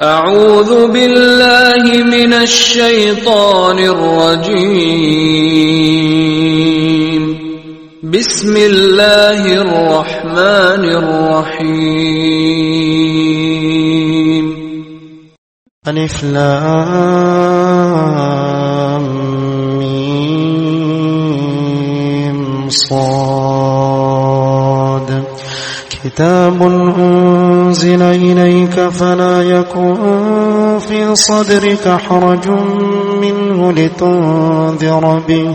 اعوذ باللہ من الشیطان الرجیم بسم اللہ الرحمن الرحیم الف لام میم صاد. كتاب أنزل إليك فلا يكن في صدرك حرج منه لتنذر به,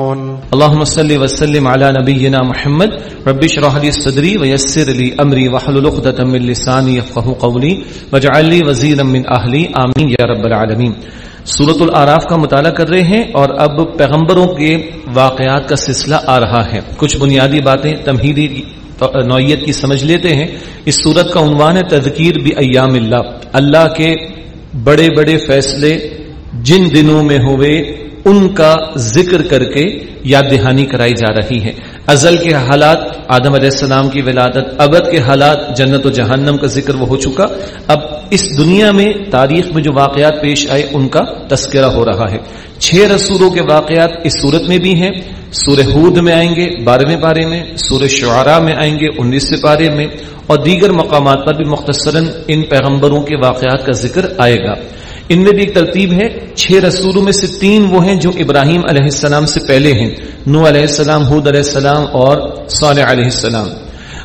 اللهم صل وسلم على نبينا محمد. رب اشرح لي صدري ويسر لي امري واحلل عقدة من لساني يفقهوا قولي واجعل لي وزيرا من اهلي امين يا رب العالمين سورت العراف کا مطالعہ کر رہے ہیں اور اب پیغمبروں کے واقعات کا سلسلہ آ رہا ہے۔ کچھ بنیادی باتیں تمہیدی نوعیت کی سمجھ لیتے ہیں۔ اس صورت کا عنوان ہے تذکیر بھی ایام اللہ۔ اللہ کے بڑے بڑے فیصلے جن دنوں میں ہوئے ان کا ذکر کر کے یاد دہانی کرائی جا رہی ہے ازل کے حالات، آدم علیہ السلام کی ولادت، ابد کے حالات، جنت و جہنم کا ذکر وہ ہو چکا۔ اب اس دنیا میں تاریخ میں جو واقعات پیش آئے، ان کا تذکرہ ہو رہا ہے۔ چھ رسولوں کے واقعات اس صورت میں بھی ہیں۔ سورہ ہود میں آئیں گے، بارہویں پارے میں، سورہ شعراء میں آئیں گے، انیسویں پارے میں۔ اور دیگر مقامات پر بھی مختصراً ان پیغمبروں کے واقعات کا ذکر آئے گا۔ ان میں بھی ایک ترتیب ہے، چھ رسولوں میں سے تین وہ ہیں جو ابراہیم علیہ السلام سے پہلے ہیں نو علیہ السلام حود علیہ السلام اور صالح علیہ السلام۔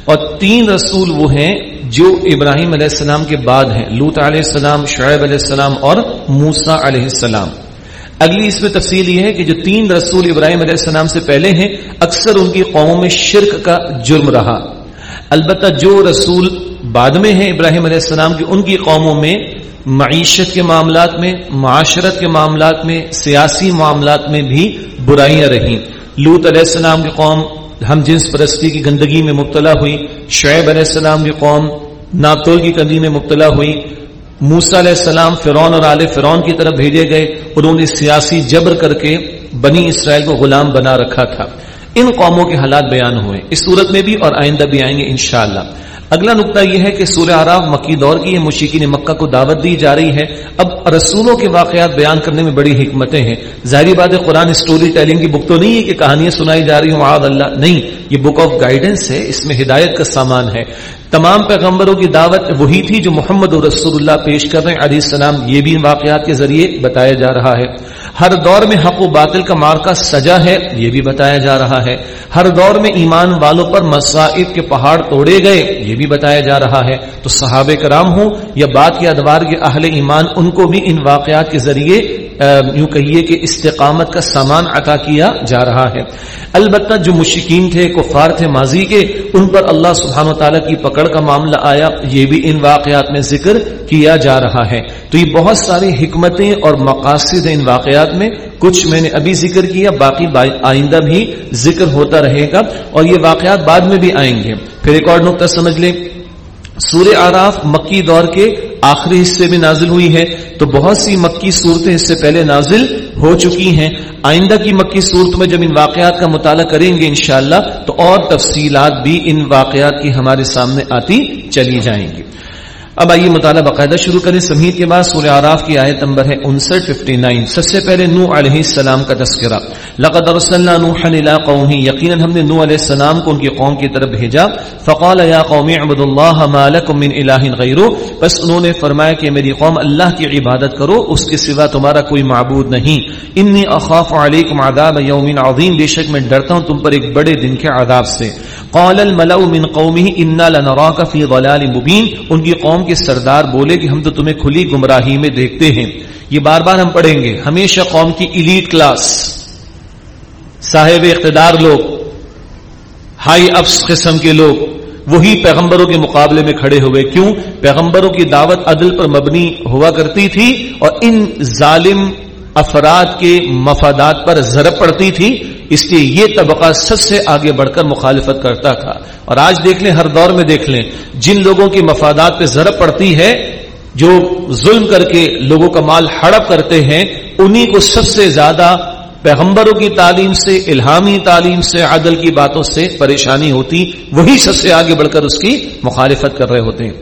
اور تین رسول وہ ہیں جو ابراہیم علیہ السلام کے بعد ہیں لوت علیہ السلام، شعیب علیہ السلام اور موسا علیہ السلام۔ اگلی اس میں تفصیل یہ ہے کہ جو تین رسول ابراہیم علیہ السلام سے پہلے ہیں، اکثر ان کی قوموں میں شرک کا جرم رہا۔ البتہ جو رسول بعد میں ہیں ابراہیم علیہ السلام کی، ان کی قوموں میں، معیشت کے معاملات میں، معاشرت کے معاملات میں، سیاسی معاملات میں بھی برائیاں رہیں۔ لوت علیہ السلام کی قوم، ہم جنس پرستی کی گندگی میں مبتلا ہوئی۔ شعیب علیہ السلام کی قوم ناپتول کی کندی میں مبتلا ہوئی۔ موسا علیہ السلام فرون اور آل فرون کی طرف بھیجے گئے۔ انہوں نے سیاسی جبر کر کے بنی اسرائیل کو غلام بنا رکھا تھا۔ ان قوموں کے حالات بیان ہوئے۔ اس صورت میں بھی اور آئندہ بھی آئیں گے انشاءاللہ۔ اگلا نقطہ یہ ہے کہ سورہ آراف مکی دور کی ہے مشیقین مکہ کو دعوت دی جا رہی ہے۔ اب رسولوں کے واقعات بیان کرنے میں بڑی حکمتیں ہیں۔ ظاہری بات ہے، قرآن اسٹوری ٹیلنگ کی بک تو نہیں ہے کہ کہانیاں سنائی جا رہی ہوں آد اللہ، نہیں۔ یہ بک آف گائیڈنس ہے، اس میں ہدایت کا سامان ہے۔ تمام پیغمبروں کی دعوت وہی تھی جو محمد رسول اللہ پیش کر رہے ہیں۔ علیہ السلام، یہ بھی واقعات کے ذریعے بتایا جا رہا ہے۔ ہر دور میں حق و باطل کا مارکا سجا ہے، یہ بھی بتایا جا رہا ہے۔ ہر دور میں ایمان والوں پر مسائب کے پہاڑ توڑے گئے، یہ بھی بتایا جا رہا ہے۔ تو صحابہ کرام ہوں یا بات کے ادوار کے اہل ایمان، ان کو بھی ان واقعات کے ذریعے یوں کہیے کہ استقامت کا سامان عطا کیا جا رہا ہے۔ البتہ جو مشکین تھے، کفار تھے، ماضی کے، ان پر اللہ سبحانہ و تعالیٰ کی پکڑ کا معاملہ آیا، یہ بھی ان واقعات میں ذکر کیا جا رہا ہے۔ تو یہ بہت ساری حکمتیں اور مقاصد ہیں ان واقعات میں، کچھ میں نے ابھی ذکر کیا، باقی آئندہ بھی ذکر ہوتا رہے گا اور یہ واقعات بعد میں بھی آئیں گے۔ پھر ایک اور نقطہ سمجھ لیں۔ سورہ آراف مکی دور کے آخری حصے میں نازل ہوئی ہے تو بہت سی مکی صورتیں اس سے پہلے نازل ہو چکی ہیں۔ آئندہ کی مکی صورت میں جب ان واقعات کا مطالعہ کریں گے انشاءاللہ، تو اور تفصیلات بھی ان واقعات کی ہمارے سامنے آتی چلی جائیں گی۔ اب آئیے مطالعہ باقاعدہ شروع کریں۔ سمیت کے بعد سورہ آراف کی آیت نمبر ہے انسٹھ ففٹی نائن سب سے پہلے نو علیہ السلام کا تذکرہ۔ لقد ارسلنا نوحا الى قومه، یقینا ہم نے نو علیہ السلام کو ان کی قوم کی طرف بھیجا۔ فقال یا قوم اعبدوا الله ما لكم من اله غیره بس انہوں نے فرمایا کہ میری قوم اللہ کی عبادت کرو، اس کے سوا تمہارا کوئی معبود نہیں۔ انی اخاف علیکم عذاب یوم عظیم، بے شک میں ڈرتا ہوں تم پر ایک بڑے دن کے عذاب سے۔ قال الملأ من قومه، انا لنراك في ضلال مبين ان کی قوم کے سردار بولے کہ ہم تو تمہیں کھلی گمراہی میں دیکھتے ہیں۔ یہ بار بار ہم پڑھیں گے۔ ہمیشہ قوم کی ایلیٹ کلاس صاحب اقتدار لوگ ہائی افس قسم کے لوگ، وہی پیغمبروں کے مقابلے میں کھڑے ہوئے۔ کیوں؟ پیغمبروں کی دعوت عدل پر مبنی ہوا کرتی تھی اور ان ظالم افراد کے مفادات پر ضرب پڑتی تھی، اس لیے یہ طبقہ سب سے آگے بڑھ کر مخالفت کرتا تھا۔ اور آج دیکھ لیں، ہر دور میں دیکھ لیں، جن لوگوں کے مفادات پہ ضرب پڑتی ہے، جو ظلم کر کے لوگوں کا مال ہڑپ کرتے ہیں، انہی کو سب سے زیادہ پیغمبروں کی تعلیم سے، الہامی تعلیم سے، عدل کی باتوں سے پریشانی ہوتی، وہی سب سے آگے بڑھ کر اس کی مخالفت کر رہے ہوتے۔ ہیں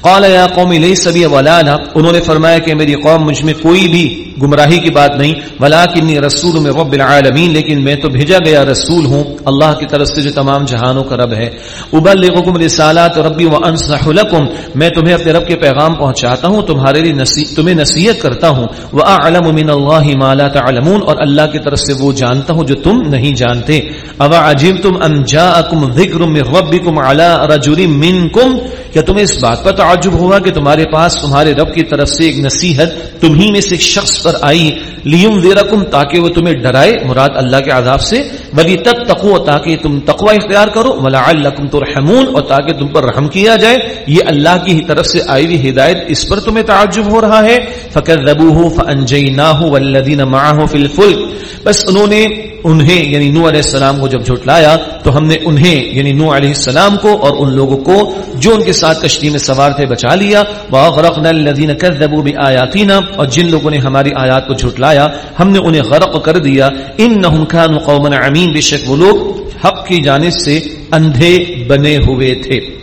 قال یا قوم لئی سبی ولانا انہوں نے فرمایا کہ میری قوم مجھ میں کوئی بھی گمراہی کی بات نہیں ولاکنی رسول میں رب العالمین، لیکن میں تو بھیجا گیا رسول ہوں، اللہ کی طرف سے جو تمام جہانوں کا رب ہے۔ ابلغکم رسالات ربی وانصح لکم۔ میں تمہیں اپنے رب کے پیغام پہنچاتا ہوں، تمہارے لیے نصیحت، تمہیں نصیحت کرتا ہوں۔ واعلم من اللہ ما لا تعلمون۔ اور اللہ کی طرف طرف سے وہ جانتا ہوں جو تم نہیں جانتے۔ اوا عجبتم ان جاءکم ذکر من ربکم علی رجل منکم؟ کیا تمہیں اس بات پر تعجب ہوا کہ تمہارے پاس تمہارے رب کی طرف سے ایک نصیحت تمہیں میں سے ایک شخص پر آئی؟ لیم ویرکم تاکہ وہ تمہیں ڈرائے مراد اللہ کے عذاب سے۔ ولی تک تقو تاکہ تم تقوی اختیار کرو۔ ولا الکم ترحمون، اور تاکہ تم پر رحم کیا جائے۔ یہ اللہ کی طرف سے آئی ہوئی ہدایت اس پر تمہیں تعجب ہو رہا ہے۔ فکر ربو ہو فنجئی فنجیناہ والذین معه فی الفلک بس انہوں نے انہیں یعنی نو علیہ السلام کو جب جھٹلایا تو ہم نے انہیں یعنی نو علیہ السلام کو اور ان لوگوں کو جو ان کے ساتھ کشتی میں سوار تھے بچا لیا۔ وَأَغْرَقْنَا الَّذِينَ كَذَّبُوا بِآيَاتِنَا اور جن لوگوں نے ہماری آیات کو جھٹلایا، ہم نے انہیں غرق کر دیا۔ انہم كانوا قوما عمین بے شک وہ لوگ حق کی جانب سے اندھے بنے ہوئے تھے۔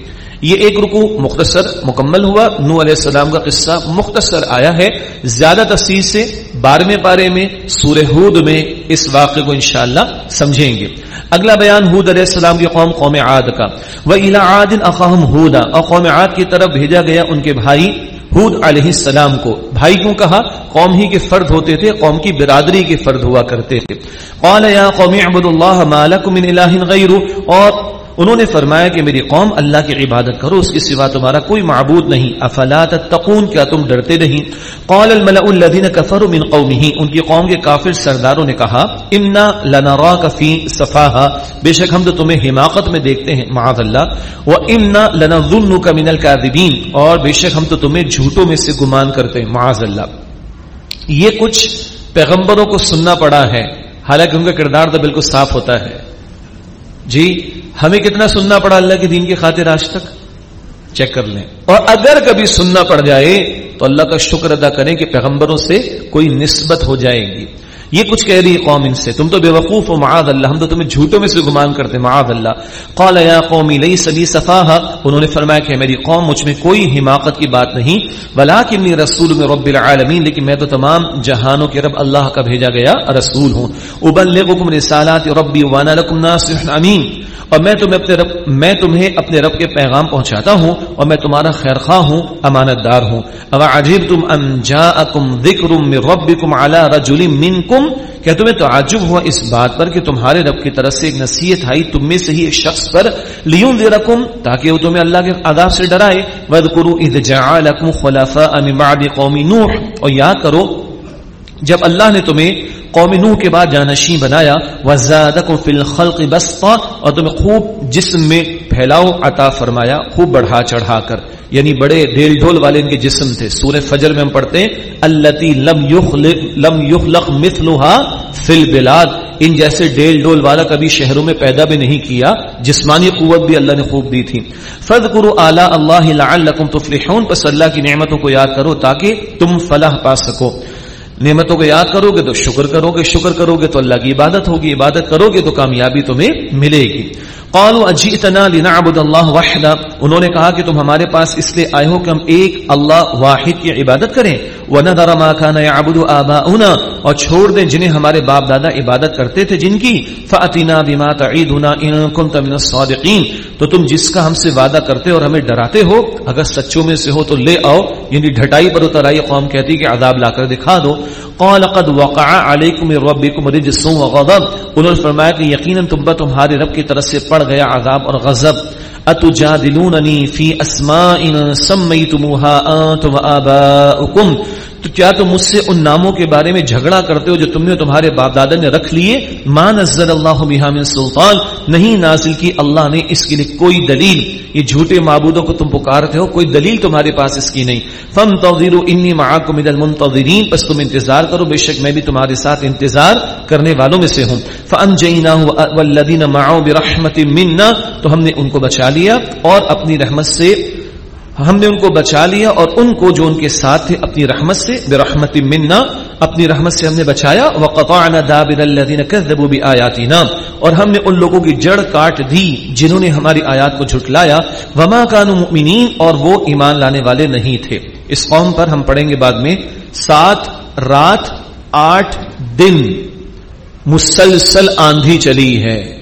یہ ایک رکو مختصر مکمل ہوا۔ نو علیہ السلام کا قصہ مختصر آیا ہے۔ زیادہ تفصیل سے بارہویں پارے میں سورہ ہود میں اس واقعے کو انشاءاللہ سمجھیں گے۔ اگلا بیان ہود علیہ السلام کی قوم قوم عاد کا۔ وہ الا عاد اقام ہودا اور قوم عاد کی طرف بھیجا گیا ان کے بھائی ہود علیہ السلام کو۔ بھائی کیوں کہا؟ قوم ہی کے فرد ہوتے تھے، قوم کی برادری کے فرد ہوا کرتے تھے۔ قال یا قوم اعبدوا الله ما لكم من اله غيره اور انہوں نے فرمایا کہ میری قوم اللہ کی عبادت کرو، اس کے سوا تمہارا کوئی معبود نہیں۔ افلا تتقون، کیا تم ڈرتے نہیں؟ قال الملأ الذين كفروا من قومه۔ ان کی قوم کے کافر سرداروں نے کہا، انا لنراك في سفاهه بے شک ہم تو تمہیں حماقت میں دیکھتے ہیں، معاذ اللہ۔ وانا لنظنك من الكاذبين۔ اور بے شک ہم تو تمہیں جھوٹوں میں سے گمان کرتے ہیں، معاذ اللہ۔ یہ کچھ پیغمبروں کو سننا پڑا ہے۔ حالانکہ ان کا کردار تو بالکل صاف ہوتا ہے۔ جی ہمیں کتنا سننا پڑا اللہ کے دین کی خاطر آج تک؟ چیک کر لیں۔ اور اگر کبھی سننا پڑ جائے تو اللہ کا شکر ادا کریں کہ پیغمبروں سے کوئی نسبت ہو جائے گی۔ یہ کچھ کہہ رہی قوم ان سے، تم تو بے وقوف ہو معاذ اللہ، ہم تو تمہیں جھوٹوں میں سے گمان کرتے معاذ اللہ۔ قال یا قومی لئی سبی صفاہا۔ انہوں نے فرمایا کہ میری قوم مجھ میں کوئی حماقت کی بات نہیں، ولیکنی رسول میں رب العالمین، لیکن میں تو تمام جہانوں کے رب اللہ کا بھیجا گیا رسول ہوں۔ ابلغکم رسالات ربی وانا لکم ناصح امین اور میں تمہیں اپنے رب، میں تمہیں اپنے رب کے پیغام پہنچاتا ہوں، اور میں تمہارا خیر خواہ ہوں امانت دار ہوں۔ اب عجیب تم ان جاءکم ذکر من ربکم علی رجل منکم کیا تمہیں تعجب ہوا اس بات پر کہ تمہارے رب کی طرف سے ایک نصیحت آئی، تم میں سے ہی ایک شخص پر؟ لیون دے تاکہ وہ تمہیں اللہ کے عذاب سے ڈرائے۔ ود کرو جَعَلَكُمْ خُلَفَاءَ مِن بَعْدِ قَوْمِ اور یاد کرو جب اللہ نے تمہیں قوم نوح کے بعد جانشین بنایا وزادکم فی الخلق بسطا اور تمہیں خوب جسم میں پھیلاؤ عطا فرمایا، خوب بڑھا چڑھا کر۔ یعنی بڑے ڈیل ڈھول والے ان کے جسم تھے۔ سورہ فجر میں ہم پڑھتے ہیں التی لم یخلق لم یخلق مثلها فی البلاد۔ ان جیسے ڈیل ڈول والا کبھی شہروں میں پیدا بھی نہیں کیا، جسمانی قوت بھی اللہ نے خوب دی تھی۔ فرد کرو اعلی اللہ لعلکم تفلحون۔ پس اللہ کی نعمتوں کو یاد کرو تاکہ تم فلاح پا سکو۔ نعمتوں کو یاد کرو گے تو شکر کرو گے، شکر کرو گے تو اللہ کی عبادت ہوگی، عبادت کرو گے تو کامیابی تمہیں ملے گی۔ قالوا اجئتنا لنعبد الله وحده انہوں نے کہا کہ تم ہمارے پاس اس لیے آئے ہو کہ ہم ایک اللہ واحد کی عبادت کریں۔ ونذر ما كان يعبد آباؤنا اور چھوڑ دیں جنہیں ہمارے باپ دادا عبادت کرتے تھے جن کی۔ فاتنا بما تعيدنا ان كنت من الصادقين۔ تو تم جس کا ہم سے وعدہ کرتے اور ہمیں ڈراتے ہو، اگر سچوں میں سے ہو تو لے آؤ یعنی ڈھٹائی پر اتر آئی قوم کہتی کہ عذاب لا کر دکھا دو۔ قال قد وقع عليكم من ربكم رجس وغضب۔ انہوں نے فرمایا کہ یقینا تم پر تمہارے رب کی طرف سے پڑ گیا عذاب اور غضب۔ اتجادلونني في اسماء سميتموها انتم واباؤكم تو کیا تم مجھ سے ان ناموں کے بارے میں جھگڑا کرتے ہو جو تم نے تمہارے باپ دادا نے رکھ لیے؟ مان نزل اللہ بحام سلطان نہیں نازل کی اللہ نے اس کے لیے کوئی دلیل۔ یہ جھوٹے معبودوں کو تم پکارتے ہو، کوئی دلیل تمہارے پاس اس کی نہیں۔ فم توزیر انی معاکم من المنتظرین پس تم انتظار کرو، بے شک میں بھی تمہارے ساتھ انتظار کرنے والوں میں سے ہوں۔ فانجیناہ والذین معه برحمت منا۔ تو ہم نے ان کو بچا لیا اور اپنی رحمت سے ہم نے ان کو بچا لیا اور ان کو جو ان کے ساتھ تھے اپنی رحمت سے، برحمت منا، اپنی رحمت سے ہم نے بچایا، وقطعنا دابر الذين كذبوا بآياتنا۔ اور ہم نے ان لوگوں کی جڑ کاٹ دی جنہوں نے ہماری آیات کو جھٹلایا۔ وما كانوا مؤمنین اور وہ ایمان لانے والے نہیں تھے۔ اس قوم پر ہم پڑھیں گے بعد میں، سات رات، آٹھ دن۔ مسلسل آندھی چلی ہے۔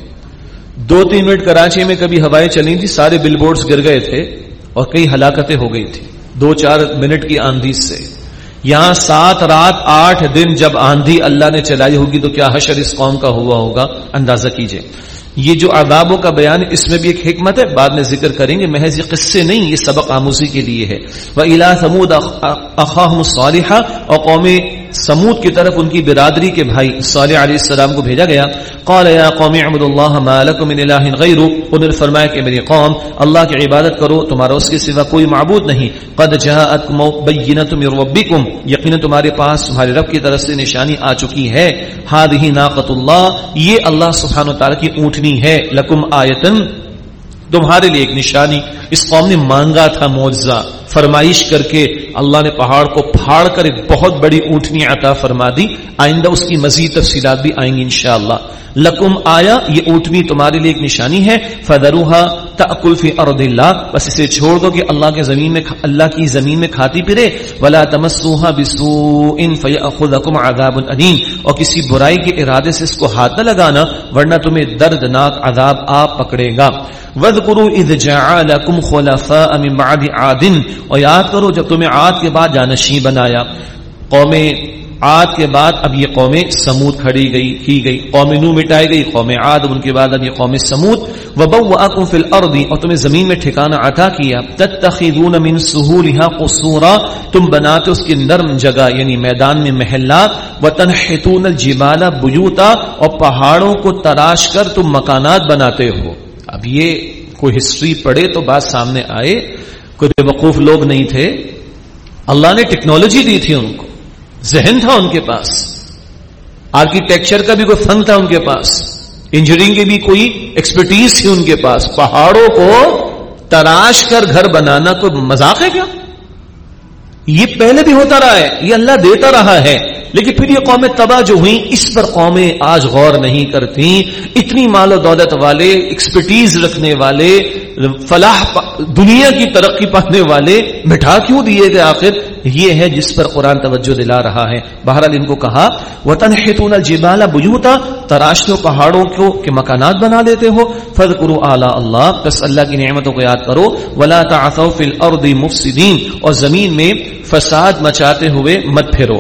دو تین منٹ کراچی میں کبھی ہوائیں چلی تھی سارے بل بورڈز گر گئے تھے۔ اور کئی ہلاکتیں ہو گئی تھی دو چار منٹ کی آندھی سے۔ یہاں سات رات آٹھ دن جب آندھی اللہ نے چلائی ہوگی تو کیا حشر اس قوم کا ہوا ہوگا؟ اندازہ کیجیے۔ یہ جو عذابوں کا بیان اس میں بھی ایک حکمت ہے۔ بعد میں ذکر کریں گے۔ محض یہ قصے نہیں، یہ سبق آموزی کے لیے ہے۔ وہ الا سمود اخاہم صالحہ اور قوم سمود کی طرف ان کی برادری کے بھائی صالح علیہ السلام کو بھیجا گیا۔ قال، یا قوم، اعبدوا الله ما لكم من اله غيره انہوں نے فرمایا کہ میری قوم اللہ کی عبادت کرو، تمہارا اس کے سوا کوئی معبود نہیں۔ قد جاءتكم بینۃ من ربکم۔ یقینا تمہارے پاس، تمہارے رب کی طرف سے نشانی آ چکی ہے۔ هذه ناقۃ اللہ۔ یہ اللہ سبحانہ و تعالی کی اونٹنی ہے۔ لکم آیتن تمہارے لیے ایک نشانی۔ اس قوم نے مانگا تھا معجزہ۔ فرمائش کر کے اللہ نے پہاڑ کو پھاڑ کر ایک بہت بڑی اونٹنی عطا فرما دی۔ آئندہ اس کی مزید تفصیلات بھی آئیں گی انشاءاللہ۔ لکم آیا، یہ اونٹنی تمہارے لیے ایک نشانی ہے۔ فدروہا تاکل فی ارض اللہ، بس اسے چھوڑ دو کہ اللہ کے زمین میں اللہ کی زمین میں کھاتی پھرے۔ ولا تمسوها بسوء فیاخذکم عذاب الیم اور کسی برائی کے ارادے سے اس کو ہاتھ نہ لگانا، ورنہ تمہیں دردناک عذاب آ پکڑے گا۔ وَذْكُرُوا اِذْ جَعَلَكُمْ خُلَفَاءَ مِنْ بَعْدِ عَادٍ۔ اور یاد کرو، جب تمہیں عاد کے بعد جانشین بنایا۔ قوم عاد کے بعد اب یہ قوم سمود کھڑی گئی، کی گئی۔ قوم نو مٹائی گئی، قوم عاد، ان کے بعد اب یہ قوم سمود وبوأکم فی الارض اور تمہیں زمین میں ٹھکانہ عطا کیا۔ تتخذون من سهولها قصورا۔ تم بناتے اس کی نرم جگہ یعنی میدان میں محلات۔ وتنحتون الجبال بیوتا اور پہاڑوں کو تراش کر تم مکانات بناتے ہو۔ اب یہ کوئی ہسٹری پڑھے تو بات سامنے آئے۔ کوئی بے وقوف لوگ نہیں تھے۔ اللہ نے ٹیکنالوجی دی تھی ان کو۔ ذہن تھا ان کے پاس۔ آرکیٹیکچر کا بھی کوئی فن تھا ان کے پاس۔ انجینئرنگ کی بھی کوئی ایکسپرٹیز تھی ان کے پاس۔ پہاڑوں کو تراش کر گھر بنانا کوئی مذاق ہے کیا؟ یہ پہلے بھی ہوتا رہا ہے، یہ اللہ دیتا رہا ہے۔ لیکن پھر یہ قومیں تباہ جو ہوئی اس پر قومیں آج غور نہیں کرتی اتنی مال و دولت والے ایکسپرٹیز رکھنے والے، فلاح دنیا کی ترقی پانے والے، مٹھا کیوں دیے گئے آخر؟ یہ ہے جس پر قرآن توجہ دلا رہا ہے۔ بہرحال ان کو کہا وطن حتون الجبال بجوتا تراشتے پہاڑوں کو کہ مکانات بنا لیتے ہو۔ فض کرو اعلی اللہ بس اللہ کی نعمتوں کو یاد کرو۔ ولا تعثوا فی الارض مفسدین اور زمین میں فساد مچاتے ہوئے مت پھرو۔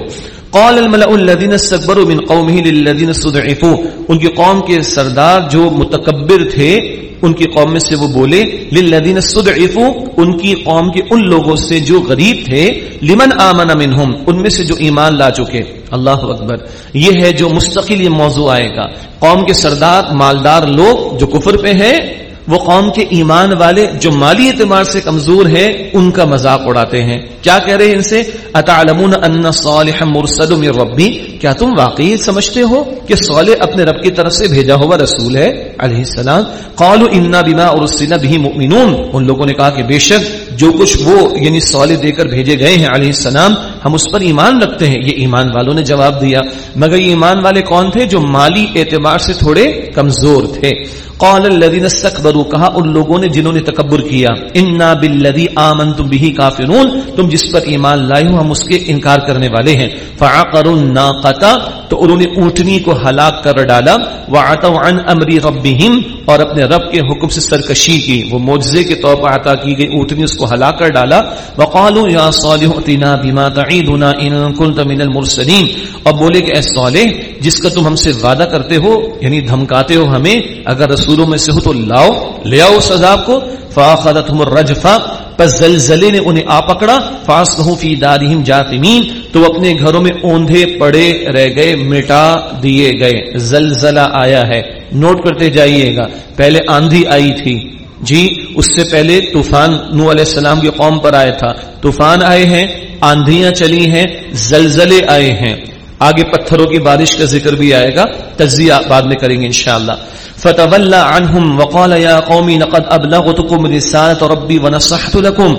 قال الملأ الذين استكبروا من قومه للذين استضعفوا ان کی قوم کے سردار جو متکبر تھے، ان کی قوم میں سے وہ بولے، للذین استضعفوا، ان کی قوم کے ان لوگوں سے جو غریب تھے، لمن آمن منہم، ان میں سے جو ایمان لا چکے۔ اللہ اکبر۔ یہ ہے جو مستقل یہ موضوع آئے گا۔ قوم کے سردار، مالدار لوگ جو کفر پہ ہیں وہ قوم کے ایمان والے جو مالی اعتبار سے کمزور ہے ان کا مذاق اڑاتے ہیں۔ کیا کہہ رہے ہیں ان سے؟ اتعلمون ان صالح مرسل من ربی کیا تم واقعی سمجھتے ہو کہ صالح اپنے رب کی طرف سے بھیجا ہوا رسول ہے؟ علیہ السلام۔ قالوا انا بما ارسل به مؤمنون۔ ان لوگوں نے کہا کہ بے شک جو کچھ وہ یعنی صالح دے کر بھیجے گئے ہیں علیہ السلام، ہم اس پر ایمان رکھتے ہیں۔ یہ ایمان والوں نے جواب دیا۔ مگر یہ ایمان والے کون تھے؟ جو مالی اعتبار سے تھوڑے کمزور تھے۔ قال الذين استكبروا کہا ان لوگوں نے جنہوں نے تکبر کیا۔ انا بالذي امنتم به كافرون تم جس پر ایمان لائے ہو، ہم اس کے انکار کرنے والے ہیں۔ فعقروا الناقه تو انہوں نے اونٹنی کو ہلاک کر ڈالا۔ وعتوا عن امر ربهم، اور اپنے رب کے حکم سے سرکشی کی۔ وہ معجزے کے طور پر عطا کی گئی۔ اونٹنی اس کو ہلاک کر ڈالا۔ وقالوا يا صالح اتنا بما تعيدنا ان كنت من المرسلين۔ اور بولے کہ اے صالح، جس کا تم ہم سے وعدہ کرتے ہو یعنی دھمکاتے ہو ہمیں، اگر رسولوں میں سے ہو تو لاؤ، لے آؤ اس عذاب کو۔ فاخذتهم الرجفه پس زلزلے نے انہیں آ پکڑا۔ فاس فی دارہم جاثمین تو اپنے گھروں میں اوندھے پڑے رہ گئے، مٹا دیے گئے۔ زلزلہ آیا ہے۔ نوٹ کرتے جائیے گا۔ پہلے آندھی آئی تھی۔ جی اس سے پہلے طوفان نو علیہ السلام کی قوم پر آیا تھا۔ طوفان آئے ہیں، آندھیاں چلی ہیں، زلزلے آئے ہیں۔ آگے پتھروں کی بارش کا ذکر بھی آئے گا، تجزیہ بعد میں کریں گے انشاءاللہ۔ فتولى عنهم وقال يا قوم لقد ابلغتكم رسالة ربي ونصحت لكم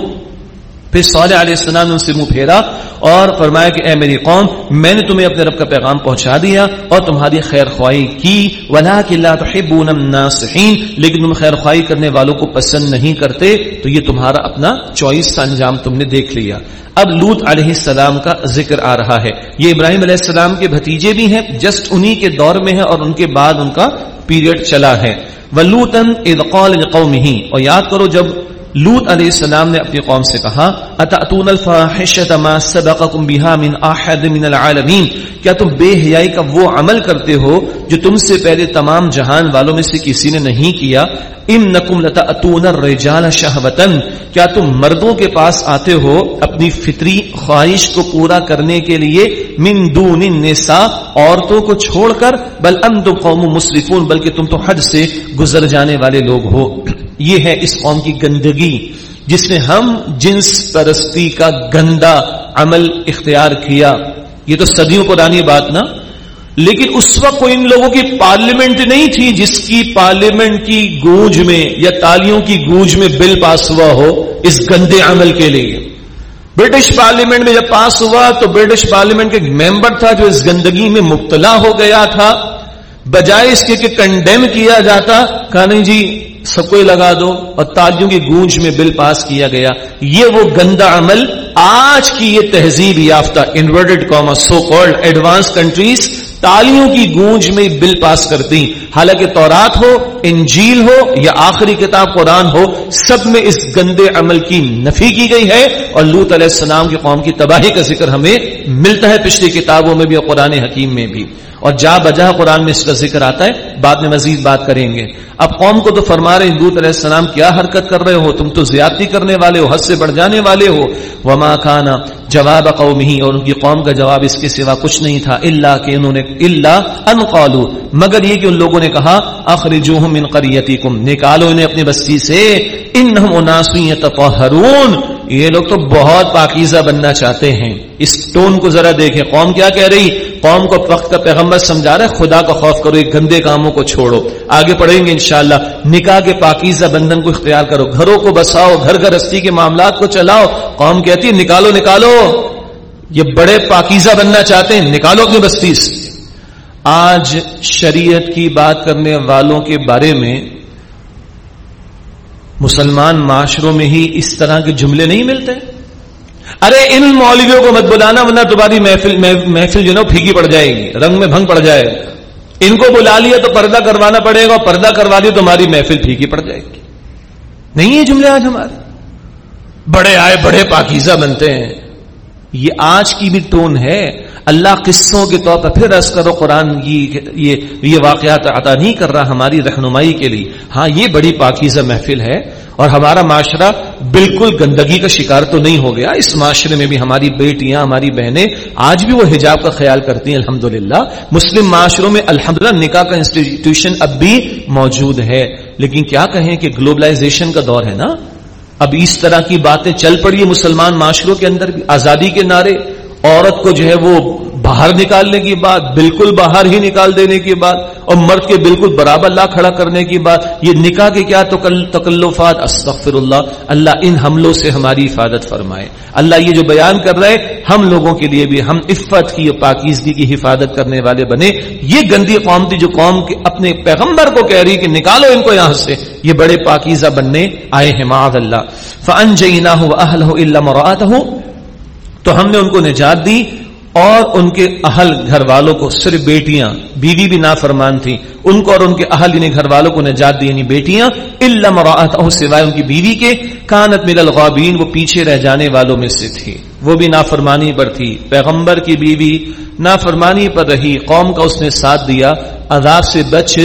پھر صالح علیہ السلام نے ان سے منہ پھیرا اور فرمایا کہ اے میری قوم، میں نے تمہیں اپنے رب کا پیغام پہنچا دیا اور تمہاری خیر خواہی کی ولا کہ اللہ تحبون الناصحین لیکن تم خیر خواہی کرنے والوں کو پسند نہیں کرتے، تو یہ تمہارا اپنا چوائس کا انجام تم نے دیکھ لیا۔ اب لوت علیہ السلام کا ذکر آ رہا ہے۔ یہ ابراہیم علیہ السلام کے بھتیجے بھی ہیں جسٹ انہی کے دور میں ہیں اور ان کے بعد ان کا پیریڈ چلا ہے۔ ولوتن اذ قال لقومه، اور یاد کرو جب لوت علیہ السلام نے اپنی قوم سے کہا اتاتون الفاحشۃ ما سبقکم بها من احد من العالمین؟ کیا تم بے حیائی کا وہ عمل کرتے ہو جو تم سے پہلے تمام جہان والوں میں سے کسی نے نہیں کیا؟ انکم لتاتون الرجال شهوتا کیا تم مردوں کے پاس آتے ہو اپنی فطری خواہش کو پورا کرنے کے لیے من دون النساء، عورتوں کو چھوڑ کر؟ بل انتم قوم مسرفون، بلکہ تم تو حد سے گزر جانے والے لوگ ہو۔ یہ ہے اس قوم کی گندگی جس میں ہم جنس پرستی کا گندا عمل اختیار کیا۔ یہ تو صدیوں پرانی بات نا۔ لیکن اس وقت کوئی ان لوگوں کی پارلیمنٹ نہیں تھی جس کی پارلیمنٹ کی گونج میں یا تالیوں کی گونج میں بل پاس ہوا ہو اس گندے عمل کے لیے۔ برٹش پارلیمنٹ میں جب پاس ہوا تو برٹش پارلیمنٹ کے ایک ممبر تھا جو اس گندگی میں مبتلا ہو گیا تھا۔ بجائے اس کے کہ کنڈیم کیا جاتا، کہا نہیں جی سب کو لگا دو اور تالیوں کی گونج میں بل پاس کیا گیا۔ یہ وہ گندا عمل، آج کی یہ تہذیب یافتہ inverted comma so called advance countries تالیوں کی گونج میں بل پاس کرتی حالانکہ تورات ہو، انجیل ہو یا آخری کتاب قرآن ہو، سب میں اس گندے عمل کی نفی کی گئی ہے۔ اور لوت علیہ السلام کی قوم کی تباہی کا ذکر ہمیں ملتا ہے پچھلی کتابوں میں بھی اور قرآن حکیم میں بھی۔ اور جا بجا قرآن میں اس کا ذکر آتا ہے، بعد میں مزید بات کریں گے۔ اب قوم کو تو فرما رہے ہندوت علیہ السلام کیا حرکت کر رہے ہو؟ تم تو زیادتی کرنے والے ہو، حد سے بڑھ جانے والے ہو۔ وما کھانا جواب قوم ہی اور ان کی قوم کا جواب اس کے سوا کچھ نہیں تھا۔ اللہ کہ انہوں نے اللہ ان قالو مگر یہ کہ ان لوگوں نے کہا، اخرجوہم من قریتکم۔ نکالو انہیں اپنی بستی سے۔ انہم اناس یتطہرون۔ یہ لوگ تو بہت پاکیزہ بننا چاہتے ہیں۔ اس ٹون کو ذرا دیکھیں۔ قوم کیا کہہ رہی؟ قوم کو وقت کا پیغمبر سمجھا رہا ہے، خدا کا خوف کرو، یہ گندے کاموں کو چھوڑو۔ آگے پڑھیں گے انشاءاللہ۔ نکاح کے پاکیزہ بندھن کو اختیار کرو۔ گھروں کو بساؤ، گھر گھر رستی کے معاملات کو چلاؤ۔ قوم کہتی ہے، نکالو نکالو۔ یہ بڑے پاکیزہ بننا چاہتے ہیں، نکالو اپنی بستی سے۔ آج شریعت کی بات کرنے والوں کے بارے میں مسلمان معاشروں میں ہی اس طرح کے جملے نہیں ملتے۔ ارے ان مولویوں کو مت بلانا، ورنہ تمہاری محفل محفل جو نا پھیکی پڑ جائے گی، رنگ میں بھنگ پڑ جائے۔ گا ان کو بلا لیا تو پردہ کروانا پڑے گا پردہ کروا دیا تمہاری محفل پھیکی پڑ جائے گی۔ نہیں ہے جملے آج ہمارے۔ بڑے آئے، بڑے پاکیزہ بنتے ہیں۔ یہ آج کی بھی ٹون ہے۔ اللہ قصوں کے طور پر پھر رس کرو، قرآن یہ یہ واقعات عطا نہیں کر رہا ہماری رہنمائی کے لیے۔ ہاں یہ بڑی پاکیزہ محفل ہے۔ اور ہمارا معاشرہ بالکل گندگی کا شکار تو نہیں ہو گیا۔ اس معاشرے میں بھی ہماری بیٹیاں، ہماری بہنیں آج بھی وہ حجاب کا خیال کرتی ہیں الحمد مسلم معاشروں میں الحمد نکاح کا انسٹیٹیوشن اب بھی موجود ہے۔ لیکن کیا کہیں کہ گلوبلائزیشن کا دور ہے نا؟ اب اس طرح کی باتیں چل پڑی ہے مسلمان معاشروں کے اندر بھی۔ آزادی کے نعرے، عورت کو جو ہے وہ باہر نکالنے کی بات، بالکل باہر ہی نکال دینے کی بات اور مرد کے بالکل برابر لا کھڑا کرنے کی بات، یہ نکاح کے کیا تکلفات؟ استغفر اللہ اللہ ان حملوں سے ہماری حفاظت فرمائے۔ اللہ یہ جو بیان کر رہے ہم لوگوں کے لیے بھی، ہم عفت کی اور پاکیزگی کی حفاظت کرنے والے بنے۔ یہ گندی قوم تھی جو قوم کے اپنے پیغمبر کو کہہ رہی کہ نکالو ان کو یہاں سے۔ یہ بڑے پاکیزہ بننے آئے ہیں، معاذ اللہ۔ فن جینا ہو اہل ہو اللہ تو ہم نے ان کو نجات دی۔ اور ان کے اہل گھر والوں کو صرف بیٹیاں، بیوی بھی نافرمان تھی ان کو اور ان کے اہل یعنی گھر والوں کو نجات دی یعنی بیٹیاں اللہ مراحت سوائے ان کی بیوی کے، کانت مل الغابین وہ پیچھے رہ جانے والوں میں سے تھی وہ بھی نافرمانی پر تھی۔ پیغمبر کی بیوی نافرمانی پر رہی، قوم کا اس نے ساتھ دیا، عذاب سے بچ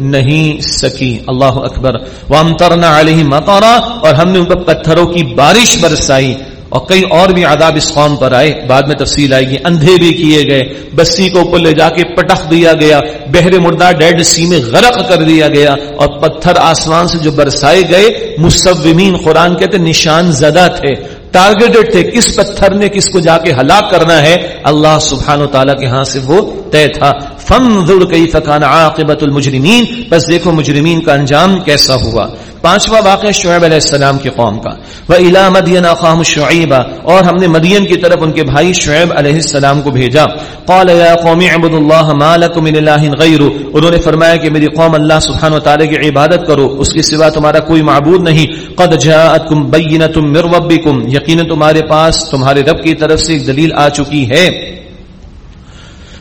نہیں سکی۔ اللہ اکبر۔ وام ترنا علیہ متورا اور ہم نے ان پر پتھروں کی بارش برسائی۔ اور کئی اور بھی عذاب اس قوم پر آئے، بعد میں تفصیل آئے گی اندھے بھی کیے گئے، بسی کو اوپر لے جا کے پٹخ دیا گیا، بہرے مردہ ڈیڈ سی میں غرق کر دیا گیا اور پتھر آسمان سے جو برسائے گئے، مصومین قرآن کہتے نشان زدہ تھے ٹارگیٹڈ تھے، کس پتھر نے کس کو جا کے ہلاک کرنا ہے؟ اللہ سبحانہ و تعالیٰ کے ہاں سے وہ طے تھا۔ فانظر کیف کان عاقبت المجرمین بس دیکھو مجرمین کا انجام کیسا ہوا۔ پانچواں واقعہ شعیب علیہ السلام کی قوم کا۔ وہ الا مدین اقام شعیبہ اور ہم نے مدین کی طرف ان کے بھائی شعیب علیہ السلام کو بھیجا۔ قال یا قوم اعبدوا الله ما لكم من اله غیره انہوں نے فرمایا کہ میری قوم اللہ سبحانہ و تعالی کی عبادت کرو، اس کے سوا تمہارا کوئی معبود نہیں۔ قد جاءتكم بینۃ من ربکم یقینا تمہارے پاس تمہارے رب کی طرف سے ایک دلیل آ چکی ہے۔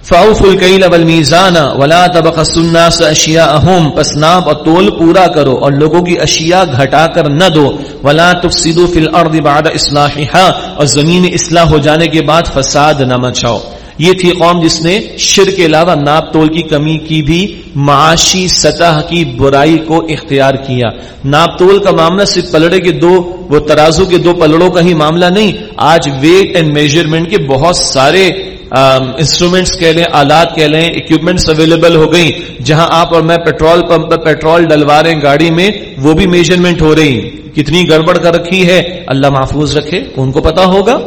فاؤف الکیل والمیزان ولا تبخس الناس اشیاءهم پس ناپ اور تول پورا کرو اور لوگوں کی اشیاء گھٹا کر نہ دو۔ ولا تفسدوا فی الارض بعد اصلاحها اور زمین اصلاح ہو جانے کے بعد فساد نہ مچاؤ۔ یہ تھی قوم جس نے شر کے علاوہ ناپ تول کی کمی کی بھی معاشی سطح کی برائی کو اختیار کیا۔ ناپ تول کا معاملہ صرف پلڑے کے دو، وہ ترازو کے دو پلڑوں کا ہی معاملہ نہیں، آج ویٹ اینڈ میجرمنٹ کے بہت سارے انسٹرومینٹس کہہ لیں، آلات کہہ لیں اکوپمنٹس اویلیبل ہو گئی جہاں آپ اور میں پیٹرول پمپ پر پیٹرول ڈلوا رہے ہیں گاڑی میں، وہ بھی میجرمنٹ ہو رہی کتنی گڑبڑ کر رکھی ہے، اللہ محفوظ رکھے، ان کو پتا ہوگا۔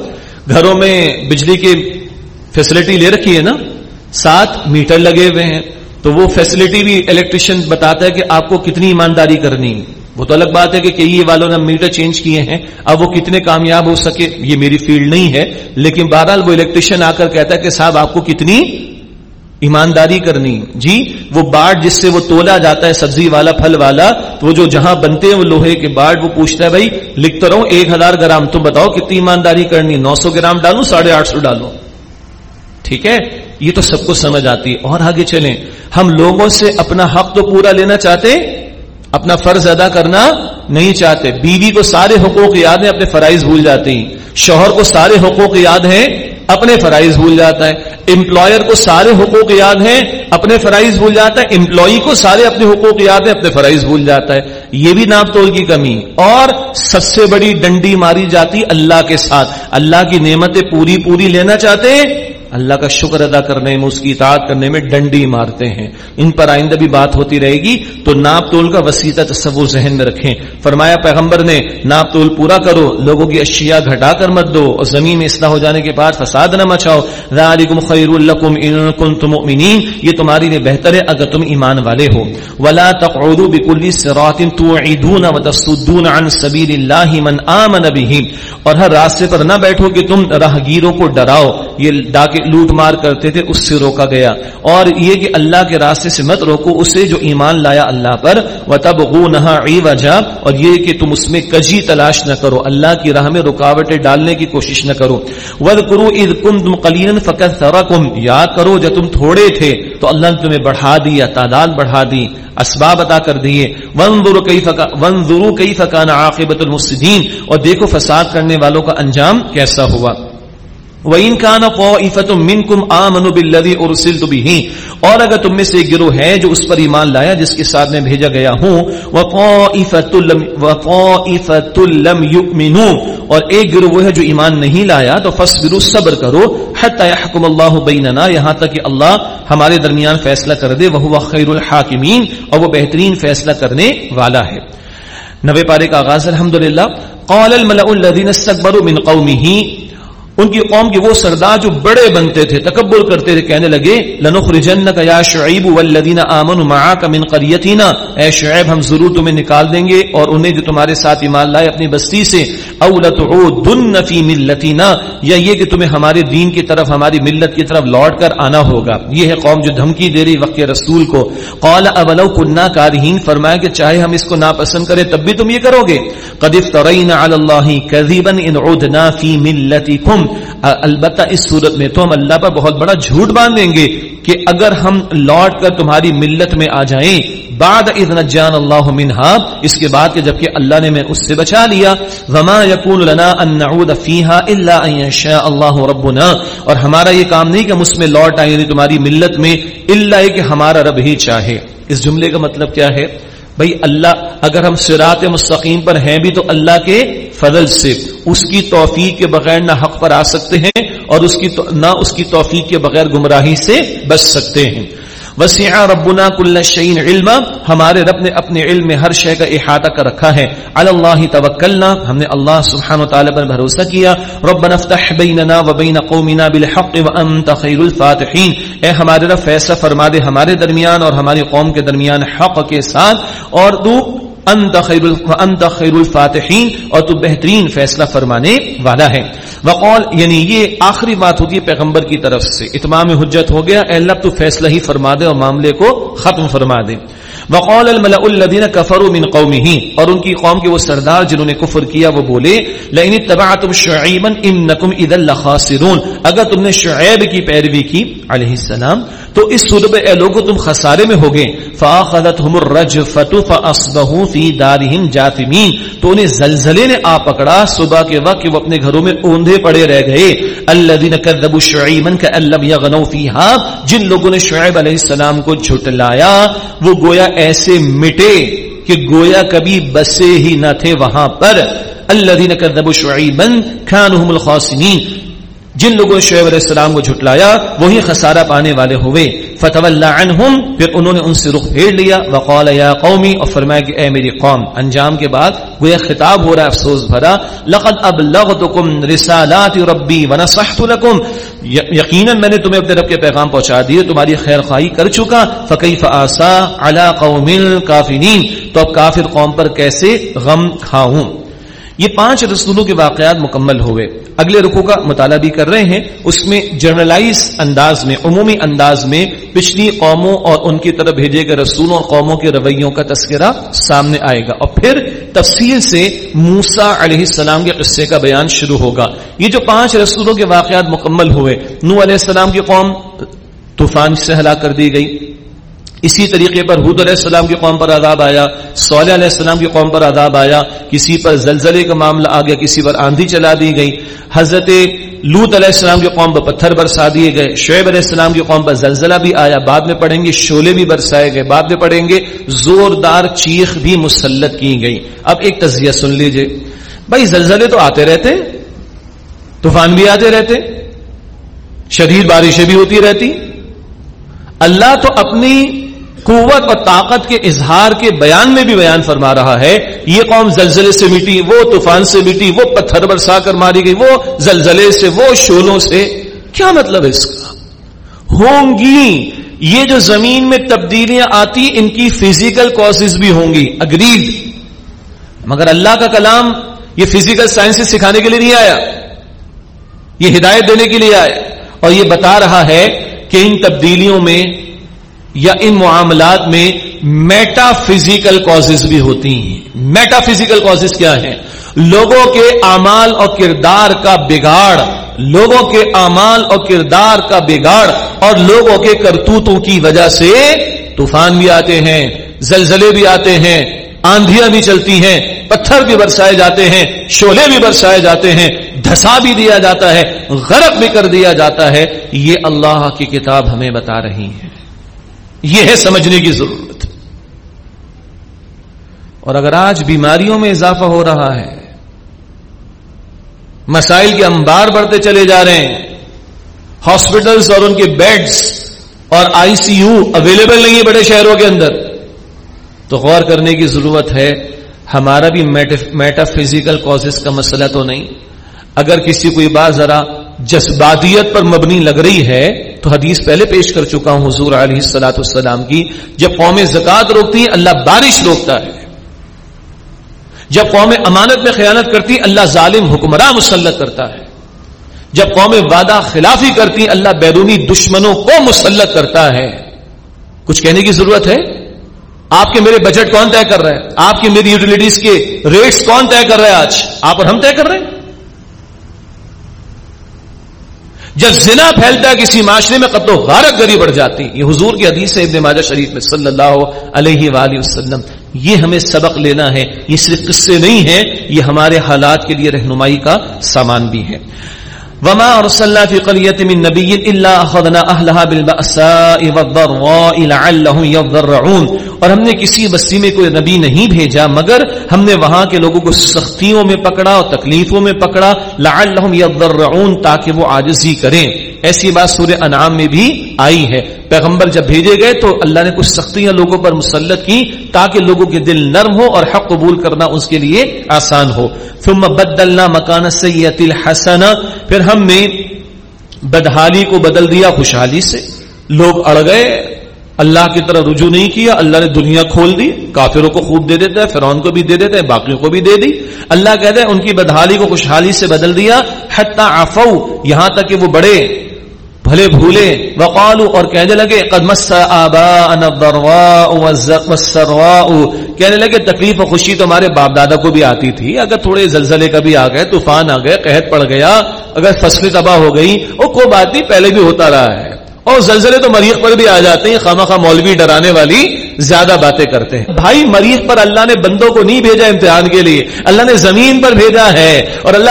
گھروں میں بجلی کی فیسلٹی لے رکھی ہے نا، سات میٹر لگے ہوئے ہیں۔ تو وہ فیسلٹی بھی الیکٹریشین بتاتا ہے کہ آپ کو کتنی ایمانداری کرنی وہ تو الگ بات ہے کہ یہ والوں نے میٹر چینج کیے ہیں، اب وہ کتنے کامیاب ہو سکے، یہ میری فیلڈ نہیں ہے، لیکن بہرحال وہ الیکٹریشین آ کر کہتا ہے کہ صاحب آپ کو کتنی ایمانداری کرنی جی وہ باڑ جس سے وہ تولا جاتا ہے، سبزی والا، پھل والا تو وہ جو جہاں بنتے ہیں، وہ لوہے کے باڑ، وہ پوچھتا ہے، بھائی، لکھتا رہو ایک ہزار گرام، تم بتاؤ کتنی ایمانداری کرنی نو سو گرام ڈالو ساڑھے آٹھ سو ڈالو ٹھیک ہے؟ یہ تو سب کو سمجھ آتی ہے۔ اور آگے چلیں۔ ہم لوگوں سے اپنا حق تو پورا لینا چاہتے اپنا فرض ادا کرنا نہیں چاہتے۔ بیوی کو سارے حقوق یاد ہیں، اپنے فرائض بھول جاتے ہیں۔ شوہر کو سارے حقوق یاد ہیں، اپنے فرائض بھول جاتا ہے۔ امپلائر کو سارے حقوق یاد ہیں، اپنے فرائض بھول جاتا ہے۔ امپلائی کو سارے اپنے حقوق یاد ہیں، اپنے فرائض بھول جاتا ہے۔ یہ بھی ناپ تول کی کمی۔ اور سب سے بڑی ڈنڈی ماری جاتی اللہ کے ساتھ۔ اللہ کی نعمتیں پوری پوری لینا چاہتے ہیں اللہ کا شکر ادا کرنے میں، اس کی اطاعت کرنے میں ڈنڈی مارتے ہیں۔ ان پر آئندہ بھی بات ہوتی رہے گی۔ تو ناپ تول کا وسیطہ تصور ذہن میں رکھیں۔ فرمایا پیغمبر نے، ناپ تول پورا کرو، لوگوں کی اشیاء گھٹا کر مت دو۔ اور زمین میں اصلاح ہو جانے کے بعد فساد نہ مچاؤ۔ ذالکم خیر لکم ان کنتم مؤمنین۔ یہ تمہاری لیے بہتر ہے اگر تم ایمان والے ہو۔ ولا تقعدوا بكل صراط توعدون وتصدون عن سبيل الله من آمن به اور ہر راستے پر نہ بیٹھو کہ تم راہگیروں کو ڈراؤ۔ یہ ڈاکے لوٹ مار کرتے تھے، اس سے روکا گیا۔ اور یہ کہ اللہ کے راستے سے مت روکو اسے جو ایمان لایا اللہ پر و تب وجہ اور یہ کہ تم اس میں کجی تلاش نہ کرو، اللہ کی راہ میں رکاوٹیں ڈالنے کی کوشش نہ کرو۔ ود کرو عید کم تم کلین فقط یاد کرو، جب تم تھوڑے تھے، تو اللہ نے تمہیں بڑھا دیا تعداد بڑھا دی، اسباب ادا کر دیے۔ ون ضرو کئی فکان عاقبت المسدین اور دیکھو فساد کرنے والوں کا انجام کیسا ہوا۔ وَإِن كَانَ طَائِفَةٌ مِّنكُمْ آمَنُوا بِالَّذِي أُرْسِلْتُ بِهِ، اور اگر تم میں سے گروہ ہے جو اس پر ایمان لایا، جس کے ساتھ میں بھیجا گیا ہوں، وَطَائِفَةٌ لَمْ وَطَائِفَةٌ لَمْ يُؤْمِنُوا، اور ایک گروہ وہ ہے جو ایمان نہیں لایا، تو فصبروا صبر کرو، حتى يحكم الله بيننا، یہاں تک کہ اللہ ہمارے درمیان فیصلہ کر دے وہ خیر الحاکمین اور وہ بہترین فیصلہ کرنے والا ہے۔ نوے پارے کا آغاز، الحمدللہ، قال الملأ الذين استكبروا من قومه ان کی قوم کے وہ سردار جو بڑے بنتے تھے، تکبر کرتے تھے، کہنے لگے، لنخرجنک یا شعیب والذین آمنوا معاک من قریتنا اے شعیب، ہم ضرور تمہیں نکال دیں گے اور انہیں جو تمہارے ساتھ ایمان لائے اپنی بستی سے، او لتعودن فی ملتنا، یا یہ کہ تمہیں ہمارے دین کی طرف، ہماری ملت کی طرف لوٹ کر آنا ہوگا۔ یہ ہے قوم جو دھمکی دے رہی وقت رسول کو۔ قال، اولو كنا کارہین؟ فرمایا کہ چاہے ہم اس کو ناپسند کریں، تب بھی تم یہ کرو گے۔ قد افترینا علی اللہ کذبا ان عدنا فی ملتکم۔ البتہ اس صورت میں تو ہم اللہ پر بہت بڑا جھوٹ باندھیں گے کہ اگر ہم لوٹ کر تمہاری ملت میں آ جائیں، بعد اذن جان اللہ منہا، اس کے بعد کہ جبکہ اللہ نے میں اس سے بچا لیا، وما یقون لنا ان نعود فیہا الا ان یشاء اللہ ربنا، اور ہمارا یہ کام نہیں کہ ہم اس میں لوٹ آئیں یعنی تمہاری ملت میں الا کہ ہمارا رب ہی چاہے۔ اس جملے کا مطلب کیا ہے؟ بھائی اللہ، اگر ہم سرات مستقیم پر ہیں بھی تو اللہ کے فضل سے، اس کی توفیق کے بغیر نہ حق پر آ سکتے ہیں اور اس کی نہ اس کی توفیق کے بغیر گمراہی سے بچ سکتے ہیں۔ وسیع ربنا کل شعین علم ہمارے رب نے اپنے علم میں ہر شے کا احاطہ کر رکھا ہے۔ اللہ توکلنا۔ ہم نے اللہ سبحانہ و تعالی پر بھروسہ کیا۔ ربنا افتح بیننا و بین قومنا بالحق وانت خیر الفاتحین۔ اے ہمارے رب، فیصلہ فرما دے ہمارے درمیان اور ہماری قوم کے درمیان حق کے ساتھ۔ اور تو انت خیر انت خیر الفاتحین اور تو بہترین فیصلہ فرمانے والا ہے۔ وقول یعنی یہ آخری بات ہوتی ہے پیغمبر کی طرف سے۔ اتمام حجت ہو گیا، اے اللہ تو فیصلہ ہی فرما دے اور معاملے کو ختم فرما دے۔ وقول الملأ الذين كفروا من قومه، اور ان کی قوم کے وہ سردار جنہوں نے کفر کیا وہ بولے، لئن تبعتم شعيبا انكم اذا لخاسرون۔ اگر تم نے شعیب کی پیروی کی، علیہ السلام، تو اس صورت اے لوگوں تم خسارے میں ہوگے۔ فاخذتهم الرجفه فاصبحوا في دارهم جاثمين تو انہیں زلزلے نے آ پکڑا، صبح کے وقت کہ وہ اپنے گھروں میں اوندھے پڑے رہ گئے۔ الذين كذبوا شعيبا كان لم يغنوا فيها جن لوگوں نے شعیب علیہ السلام کو جھٹلایا، وہ گویا ایسے مٹے کہ گویا کبھی بسے ہی نہ تھے وہاں پر. اللہ دین کردب كانوا هم جن لوگوں نے شعیب علیہ السلام کو جھٹلایا، وہی خسارہ پانے والے ہوئے. فتح اللہ عنہم پھر انہوں نے ان سے رخ پھیر لیا، وقال یا قومی، اور فرمایا کہ اے میری قوم، انجام کے بعد گویا خطاب ہو رہا ہے، افسوس بھرا، لقد ابلغتکم رسالات ربی ونصحت لکم یقینا میں نے تمہیں اپنے رب کے پیغام پہنچا دیے، تمہاری خیر خواہی کر چکا، فکیف آسا علی قوم کافرین تو اب کافر قوم پر کیسے غم کھاؤں؟ یہ پانچ رسولوں کے واقعات مکمل ہوئے۔ اگلے رکو کا مطالعہ بھی کر رہے ہیں۔ اس میں جرنلائز انداز میں، عمومی انداز میں پچھلی قوموں اور ان کی طرف بھیجے گئے رسولوں اور قوموں کے رویوں کا تذکرہ سامنے آئے گا۔ اور پھر تفصیل سے موسا علیہ السلام کے قصے کا بیان شروع ہوگا۔ یہ جو پانچ رسولوں کے واقعات مکمل ہوئے نو علیہ السلام کی قوم طوفان سے ہلاک کر دی گئی۔ اسی طریقے پر حود علیہ السلام کی قوم پر عذاب آیا، صالح علیہ السلام کی قوم پر عذاب آیا، کسی پر زلزلے کا معاملہ آ گیا، کسی پر آندھی چلا دی گئی۔ حضرت لوت علیہ السلام کی قوم پر پتھر برسا دیے گئے، شعیب علیہ السلام کی قوم پر زلزلہ بھی آیا، بعد میں پڑھیں گے شولے بھی برسائے گئے۔ بعد میں پڑھیں گے، زوردار چیخ بھی مسلط کی گئی۔ اب ایک تجزیہ سن لیجیے۔ بھائی زلزلے تو آتے رہتے، طوفان بھی آتے رہتے، شدید بارشیں بھی ہوتی رہتی۔ اللہ تو اپنی قوت اور طاقت کے اظہار کے بیان میں بھی بیان فرما رہا ہے۔ یہ قوم زلزلے سے مٹی، وہ طوفان سے مٹی، وہ پتھر برسا کر ماری گئی، وہ زلزلے سے، وہ شولوں سے۔ کیا مطلب ہے اس کا؟ ہوں گی۔ یہ جو زمین میں تبدیلیاں آتی، ان کی فزیکل کازز بھی ہوں گی۔ اگریڈ مگر اللہ کا کلام یہ فزیکل سائنس سکھانے کے لیے نہیں آیا۔ یہ ہدایت دینے کے لیے آیا۔ اور یہ بتا رہا ہے کہ ان تبدیلیوں میں یا ان معاملات میں میٹا فزیکل کازز بھی ہوتی ہیں۔ میٹا فزیکل کازز کیا ہیں؟ لوگوں کے اعمال اور کردار کا بگاڑ، لوگوں کے اعمال اور کردار کا بگاڑ اور لوگوں کے کرتوتوں کی وجہ سے طوفان بھی آتے ہیں، زلزلے بھی آتے ہیں، آندھیاں بھی چلتی ہیں، پتھر بھی برسائے جاتے ہیں شولے بھی برسائے جاتے ہیں، دھسا بھی دیا جاتا ہے، غرق بھی کر دیا جاتا ہے۔ یہ اللہ کی کتاب ہمیں بتا رہی ہے۔ یہ ہے سمجھنے کی ضرورت۔ اور اگر آج بیماریوں میں اضافہ ہو رہا ہے، مسائل کے انبار بڑھتے چلے جا رہے ہیں ہاسپٹلس اور ان کے بیڈز اور آئی سی یو اویلیبل نہیں ہے بڑے شہروں کے اندر، تو غور کرنے کی ضرورت ہے، ہمارا بھی میٹا فزیکل کازز کا مسئلہ تو نہیں۔ اگر کسی کوئی بات ذرا جذباتیت پر مبنی لگ رہی ہے تو حدیث پہلے پیش کر چکا ہوں حضور علیہ السلاۃ السلام کی، جب قوم زکات روکتی، اللہ بارش روکتا ہے۔ جب قوم امانت میں خیانت کرتی، اللہ ظالم حکمراں مسلط کرتا ہے۔ جب قوم وعدہ خلافی کرتی، اللہ بیرونی دشمنوں کو مسلط کرتا ہے۔ کچھ کہنے کی ضرورت ہے؟ آپ کے میرے بجٹ کون طے کر رہے ہیں؟ آپ کی میری یوٹیلیٹیز کے ریٹس کون طے کر رہے ہیں آج؟ آپ اور ہم طے کر رہے ہیں؟ جب زنا پھیلتا ہے کسی معاشرے میں قطع غارت گری بڑھ جاتی۔ یہ حضور کی حدیث ہے ابن ماجہ شریف میں، صلی اللہ علیہ وآلہ وسلم۔ یہ ہمیں سبق لینا ہے، یہ صرف قصے نہیں ہے یہ ہمارے حالات کے لیے رہنمائی کا سامان بھی ہے۔ وما ارسلنا في قريه من نبي الا اخذنا اهلها بالباساء والضراء لعلهم يضرعون اور ہم نے کسی بستی میں کوئی نبی نہیں بھیجا، مگر ہم نے وہاں کے لوگوں کو سختیوں میں پکڑا اور تکلیفوں میں پکڑا۔ لعلهم يضرعون تاکہ وہ عاجزی کریں۔ ایسی بات سورہ انعام میں بھی آئی ہے۔ پیغمبر جب بھیجے گئے تو اللہ نے کچھ سختیاں لوگوں پر مسلط کی تاکہ لوگوں کے دل نرم ہو اور حق قبول کرنا اس کے لیے آسان ہو۔ ثم بدلنا مکان سید الحسن پھر ہم نے بدحالی کو بدل دیا خوشحالی سے۔ لوگ اڑ گئے۔ اللہ کی طرح رجوع نہیں کیا۔ اللہ نے دنیا کھول دی۔ کافروں کو خوب دے دیتا ہے، فرعون کو بھی دے دیتا ہے، باقیوں کو بھی دے دی۔ اللہ کہتے ہیں ان کی بدحالی کو خوشحالی سے بدل دیا۔ حتی عفو، یہاں تک کہ وہ بڑے بھلے بھولے وقالو اور کہنے لگے، قد مس آباءنا کہنے لگے، تکلیف و خوشی تو ہمارے باپ دادا کو بھی آتی تھی، اگر تھوڑے زلزلے کبھی آ گئے، طوفان آ گئے، قحط پڑ گیا، اگر فصلیں تباہ ہو گئی وہ کوئی بات نہیں، پہلے بھی ہوتا رہا ہے۔ اور زلزلے تو مریخ پر بھی آ جاتے ہیں خامہ خواہ مولوی ڈرانے والی زیادہ باتیں کرتے ہیں۔ بھائی مریخ پر اللہ نے بندوں کو نہیں بھیجا امتحان کے لیے۔ اللہ نے زمین پر بھیجا ہے اور اللہ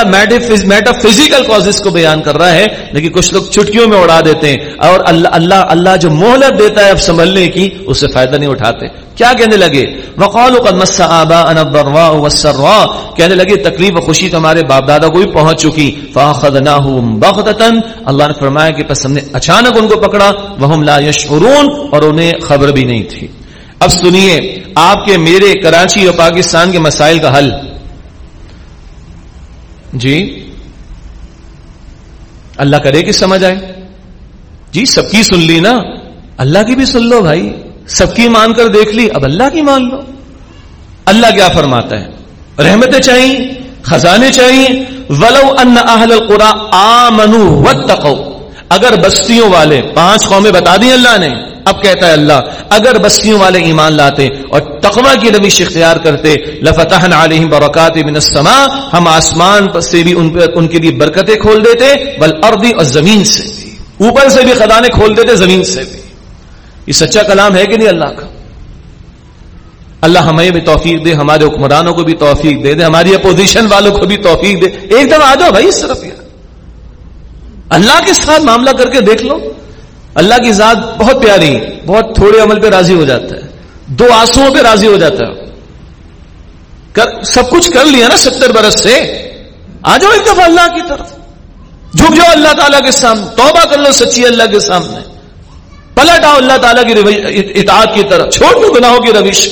میٹا فزیکل کاز کو بیان کر رہا ہے۔ لیکن کچھ لوگ چٹکیوں میں اڑا دیتے ہیں اور اللہ اللہ اللہ جو مہلت دیتا ہے اب سنبھلنے کی اس سے فائدہ نہیں اٹھاتے۔ کیا کہنے لگے؟ وقال کہنے لگے تکلیف و خوشی تو ہمارے باپ دادا کو بھی پہنچ چکی۔ فاخذناهم اللہ نے فرمایا کہ پس ہم نے اچانک ان کو پکڑا۔ وهم لا يشعرون اور انہیں خبر بھی نہیں تھی۔ اب سنیے، آپ کے میرے کراچی اور پاکستان کے مسائل کا حل۔ جی؟ اللہ کرے کہ سمجھ آئے۔ جی سب کی سن لی نا۔ اللہ کی بھی سن لو بھائی۔ سب کی مان کر دیکھ لی۔ اب اللہ کی مان لو۔ اللہ کیا فرماتا ہے؟ رحمتیں چاہیے، خزانے چاہیے۔ ولو ان اہل القرا آمنو واتقوا۔ اگر بستیوں والے پانچ قومیں بتا دی اللہ نے اب کہتا ہے اللہ اگر بستیوں والے ایمان لاتے اور تقوی کی روش اختیار کرتے لفتحن علیہم برکات من السماء ہم آسمان سے بھی ان, ان کے لیے برکتیں کھول دیتے والارض اور زمین سے بھی۔ اوپر سے بھی خزانے کھول دیتے زمین سے بھی۔ یہ سچا کلام ہے کہ نہیں اللہ کا؟ اللہ ہمیں بھی توفیق دے ہمارے حکمرانوں کو بھی توفیق دے دے ہماری اپوزیشن والوں کو بھی توفیق دے۔ ایک دم آ جاؤ بھائی اس طرف۔ یار اللہ کے ساتھ معاملہ کر کے دیکھ لو۔ اللہ کی ذات بہت پیاری، بہت تھوڑے عمل پہ راضی ہو جاتا ہے۔ دو آنسو پہ راضی ہو جاتا ہے۔ سب کچھ کر لیا نا ستر برس سے۔ آ جاؤ ایک دفعہ اللہ کی طرف۔ جھک جاؤ اللہ تعالیٰ کے سامنے۔ توبہ کر لو سچی اللہ کے سامنے۔ پلٹ آؤ اللہ تعالیٰ کی اطاعت کی طرف۔ چھوڑ دو گناہوں کی روش۔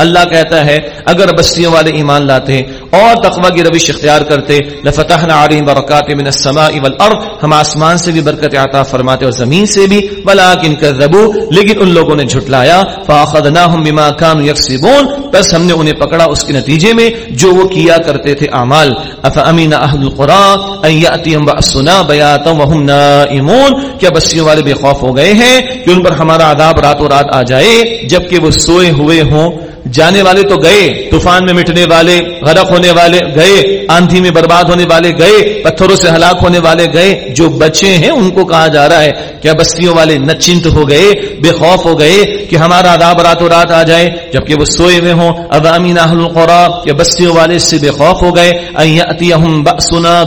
اللہ کہتا ہے، اگر بستیوں والے ایمان لاتے اور تقوی کی روش اختیار کرتے، لفتحنا علیہم برکات من السماء والارض، ہم آسمان سے بھی برکت عطا فرماتے اور زمین سے بھی ولکن کذبوا، لیکن ان لوگوں نے جھٹلایا فاخذناهم بما كانوا يكسبون بس ہم نے انہیں پکڑا اس کے نتیجے میں، جو وہ کیا کرتے تھے اعمال۔ افامین اهل القرى ان ياتيهم باسنا بياتا وهم نائمون۔ کیا بستیوں والے بے خوف ہو گئے ہیں کہ ان پر ہمارا عذاب راتوں رات آ جائے، جبکہ وہ سوئے ہوئے ہوں۔ جانے والے تو گئے طوفان میں مٹنے والے غرق ہونے والے گئے، آندھی میں برباد ہونے والے گئے، پتھروں سے ہلاک ہونے والے گئے، جو بچے ہیں ان کو کہا جا رہا ہے کیا بستیوں والے نچنت ہو گئے، بے خوف ہو گئے کہ ہمارا عذاب راتوں رات آ جائے، جبکہ وہ سوئے ہوئے ہوں۔ اب امین القراب یا بستیوں والے سے بے خوف ہو گئے؟ بأسنا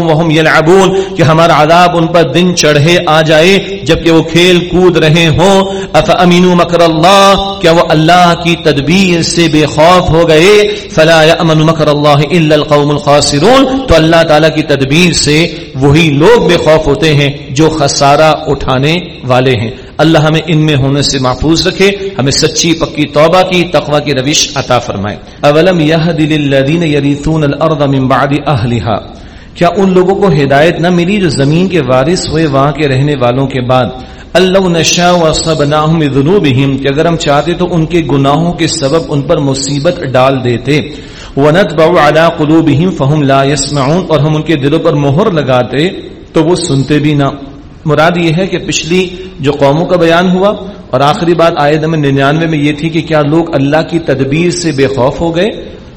وهم يلعبون کہ ہمارا عذاب ان پر دن چڑھے آ جائے، جبکہ وہ کھیل کود رہے ہوں۔ اف امین مکر اللہ، کیا وہ اللہ کی تدبیر سے بے خوف ہو گئے؟ فلا یامن مکر اللہ الا القوم الخاسرون تو اللہ تعالی کی تدبیر سے وہی لوگ بے خوف ہوتے ہیں جو خسارہ اٹھانے والے ہیں۔ اللہ ہمیں ان میں ہونے سے محفوظ رکھے، ہمیں سچی پکی توبہ کی، تقوی کی روش عطا فرمائے۔ اولم یہد للذین یریثون الارض من بعد اهلها کیا ان لوگوں کو ہدایت نہ ملی جو زمین کے وارث ہوئے وہاں کے رہنے والوں کے بعد؟ اللہ نشا و سب کہ اگر ہم چاہتے تو ان کے گناہوں کے سبب ان پر مصیبت ڈال دیتے۔ ونتبع على قلوبہم فهم لا يسمعون، اور ہم ان کے دلوں پر مہر لگاتے تو وہ سنتے بھی نہ۔ مراد یہ ہے کہ پچھلی جو قوموں کا بیان ہوا، اور آخری بات آیت نمبر ننانوے میں یہ تھی کہ کیا لوگ اللہ کی تدبیر سے بے خوف ہو گئے؟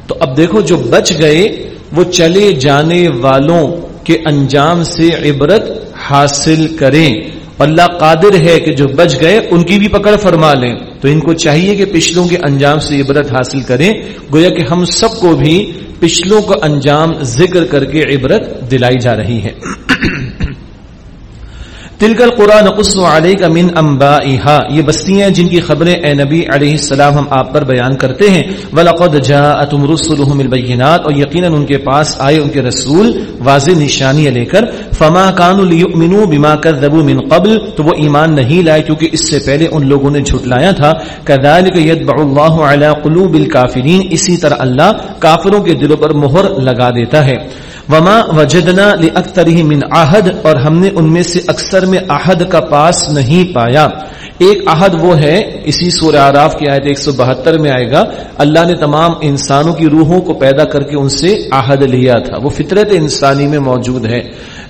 تو اب دیکھو جو بچ گئے، وہ چلے جانے والوں کے انجام سے عبرت حاصل کریں۔ اللہ قادر ہے کہ جو بچ گئے، ان کی بھی پکڑ فرما لیں۔ تو ان کو چاہیے کہ پچھلوں کے انجام سے عبرت حاصل کریں، گویا کہ ہم سب کو بھی پچھلوں کا انجام ذکر کر کے عبرت دلائی جا رہی ہے۔ تلکل قرآن نقص علیہ کا من امبا یہ بستیاں جن کی خبریں اے نبی علیہ السلام ہم آپ پر بیان کرتے ہیں۔ ولاقد جا اتم رسول البینات اور یقیناً ان کے پاس آئے ان کے رسول واضح نشانیاں لے کر۔ فما کان المنو بما کر من قبل۔ تو وہ ایمان نہیں لائے کیونکہ اس سے پہلے ان لوگوں نے جھٹلایا تھا۔ کذالک یتبع اللہ علی قلوب الکافرین اسی طرح اللہ کافروں کے دلوں پر مہر لگا دیتا ہے۔ وما وجدنا لاکثرهم من عہد اور ہم نے ان میں سے اکثر میں عہد کا پاس نہیں پایا۔ ایک عہد وہ ہے، اسی سورہ آراف کی آیت 172 میں آئے گا۔ اللہ نے تمام انسانوں کی روحوں کو پیدا کر کے ان سے عہد لیا تھا۔ وہ فطرت انسانی میں موجود ہے۔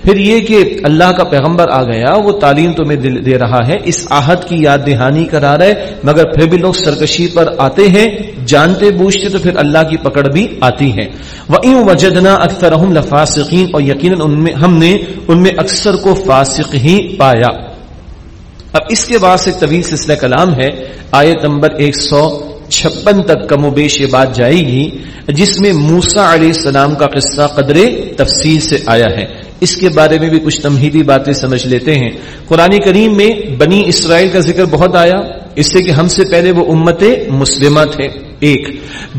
پھر یہ کہ اللہ کا پیغمبر آ گیا، وہ تعلیم تمہیں دے رہا ہے، اس آہد کی یاد دہانی کرا رہے، مگر پھر بھی لوگ سرکشی پر آتے ہیں، جانتے بوجھتے تو پھر اللہ کی پکڑ بھی آتی ہے۔ وہ وجدنا اکثر لفاسقین اور یقیناً ہم نے ان میں اکثر کو فاسق ہی پایا۔ اب اس کے بعد سے طویل سلسلہ کلام ہے، آیت نمبر ایک سو چھپن تک کم و بیش یہ بات جائے گی، جس میں موسا علیہ السلام کا قصہ قدر تفصیل سے آیا ہے۔ اس کے بارے میں بھی کچھ تمہیدی باتیں سمجھ لیتے ہیں۔ قرآن کریم میں بنی اسرائیل کا ذکر بہت آیا۔ اس سے کہ ہم سے پہلے وہ امت مسلمہ تھے۔ ایک،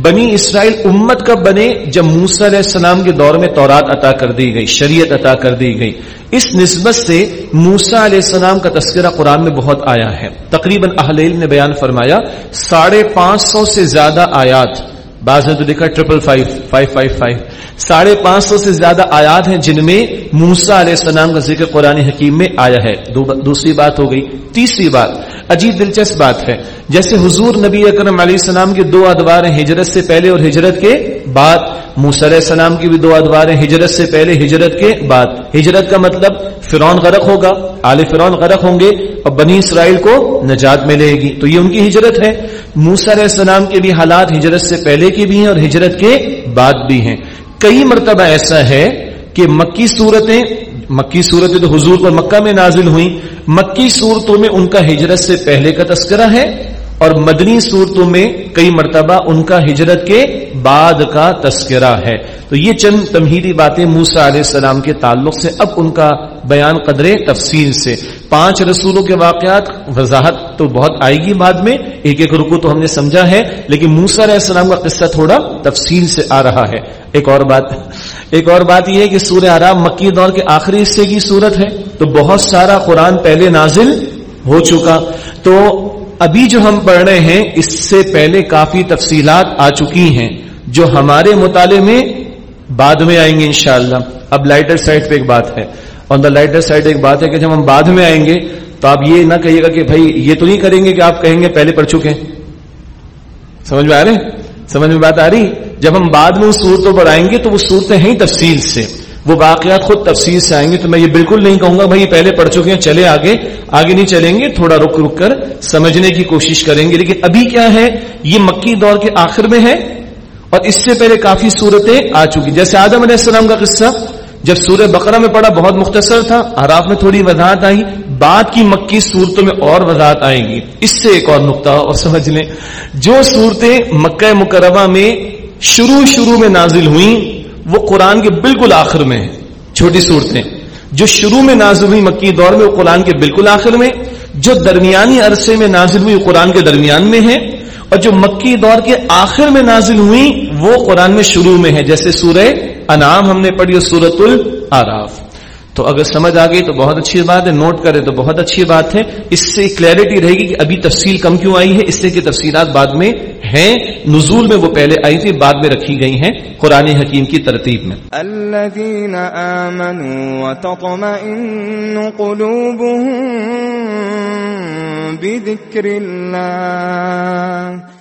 بنی اسرائیل امت کب بنے جب موسا علیہ السلام کے دور میں تورات عطا کر دی گئی، شریعت عطا کر دی گئی۔ اس نسبت سے موسا علیہ السلام کا تذکرہ قرآن میں بہت آیا ہے۔ تقریباً اہل نے بیان فرمایا، ساڑھے پانچ سو سے زیادہ آیات بعض نے تو لکھا triple five five five five ساڑھے پانچ سو سے زیادہ آیات ہیں جن میں موسا علیہ السلام کا ذکر قرآن حکیم میں آیا ہے. دوسری بات ہو گئی. تیسری بات عجیب دلچسپ بات ہے۔ جیسے حضور نبی اکرم علیہ السلام کے دو ادوار ہیں، ہجرت سے پہلے اور ہجرت کے بعد۔ موسیٰ علیہ السلام کی بھی دو ادوار ہیں، ہجرت سے پہلے، ہجرت کے بعد۔ ہجرت کا مطلب فرون غرق ہوگا، آل فرون غرق ہوں گے اور بنی اسرائیل کو نجات ملے گی۔ تو یہ ان کی ہجرت ہے۔ موسیٰ علیہ السلام کے بھی حالات ہجرت سے پہلے کی بھی ہیں اور ہجرت کے بعد بھی ہیں۔ کئی مرتبہ ایسا ہے کہ مکی صورتیں مکی صورتیں تو حضور پر مکہ میں نازل ہوئی، مکی صورتوں میں ان کا ہجرت سے پہلے کا تذکرہ ہے اور مدنی صورتوں میں کئی مرتبہ ان کا ہجرت کے بعد کا تذکرہ ہے۔ تو یہ چند تمہیدی باتیں موسا علیہ السلام کے تعلق سے اب ان کا بیان قدر تفصیل سے۔ پانچ رسولوں کے واقعات، وضاحت تو بہت آئے گی بعد میں، ایک ایک رکو تو ہم نے سمجھا ہے، لیکن موسا علیہ السلام کا قصہ تھوڑا تفصیل سے آ رہا ہے۔ ایک اور بات ایک اور بات یہ ہے کہ سورہ آرام مکی دور کے آخری حصے کی صورت ہے تو بہت سارا قرآن پہلے نازل ہو چکا۔ تو ابھی جو ہم پڑھ رہے ہیں، اس سے پہلے کافی تفصیلات آ چکی ہیں، جو ہمارے مطالعے میں بعد میں آئیں گے انشاءاللہ۔ اب لائٹر سائڈ پہ ایک بات ہے۔ آن دا لائٹر سائڈ ایک بات ہے کہ جب ہم بعد میں آئیں گے، تو آپ یہ نہ کہیے گا کہ بھائی یہ تو نہیں کریں گے کہ آپ کہیں گے پہلے پڑھ چکے سمجھ میں آ رہے سمجھ میں بات آ رہی؟ جب ہم بعد میں اس صورتوں پر آئیں گے تو وہ صورتیں ہیں تفصیل سے۔ وہ واقعات خود تفصیل سے آئیں گے تو میں یہ بالکل نہیں کہوں گا، بھائی پہلے پڑھ چکے ہیں، چلے آگے۔ آگے نہیں چلیں گے، تھوڑا رک رک کر سمجھنے کی کوشش کریں گے۔ لیکن ابھی کیا ہے، یہ مکی دور کے آخر میں ہے اور اس سے پہلے کافی صورتیں آ چکی۔ جیسے آدم علیہ السلام کا قصہ، جب سورہ بقرہ میں پڑھا بہت مختصر تھا آراف میں تھوڑی وضاحت آئی، بعد کی مکی صورتوں میں اور وضاحت آئیں گی۔ اس سے ایک اور نقطہ اور سمجھ لیں۔ جو صورتیں مکہ مکرمہ میں شروع شروع میں نازل ہوئیں، وہ قرآن کے بالکل آخر میں چھوٹی صورتیں۔ جو شروع میں نازل ہوئی مکی دور میں، وہ قرآن کے بالکل آخر میں۔ جو درمیانی عرصے میں نازل ہوئی قرآن کے درمیان میں ہے اور جو مکی دور کے آخر میں نازل ہوئی وہ قرآن میں شروع میں ہے جیسے سورہ انعام ہم نے پڑھی، اور سورت العراف۔ تو اگر سمجھ آ گئی تو بہت اچھی بات ہے، نوٹ کرے تو بہت اچھی بات ہے۔ اس سے کلیئرٹی رہے گی کہ ابھی تفصیل کم کیوں آئی ہے؟ اس سے کہ تفصیلات بعد میں ہیں۔ نزول میں وہ پہلے آئی تھی، بعد میں رکھی گئی ہیں قرآن حکیم کی ترتیب میں۔ الذين آمنوا وتطمئن قلوبهم بذكر الله۔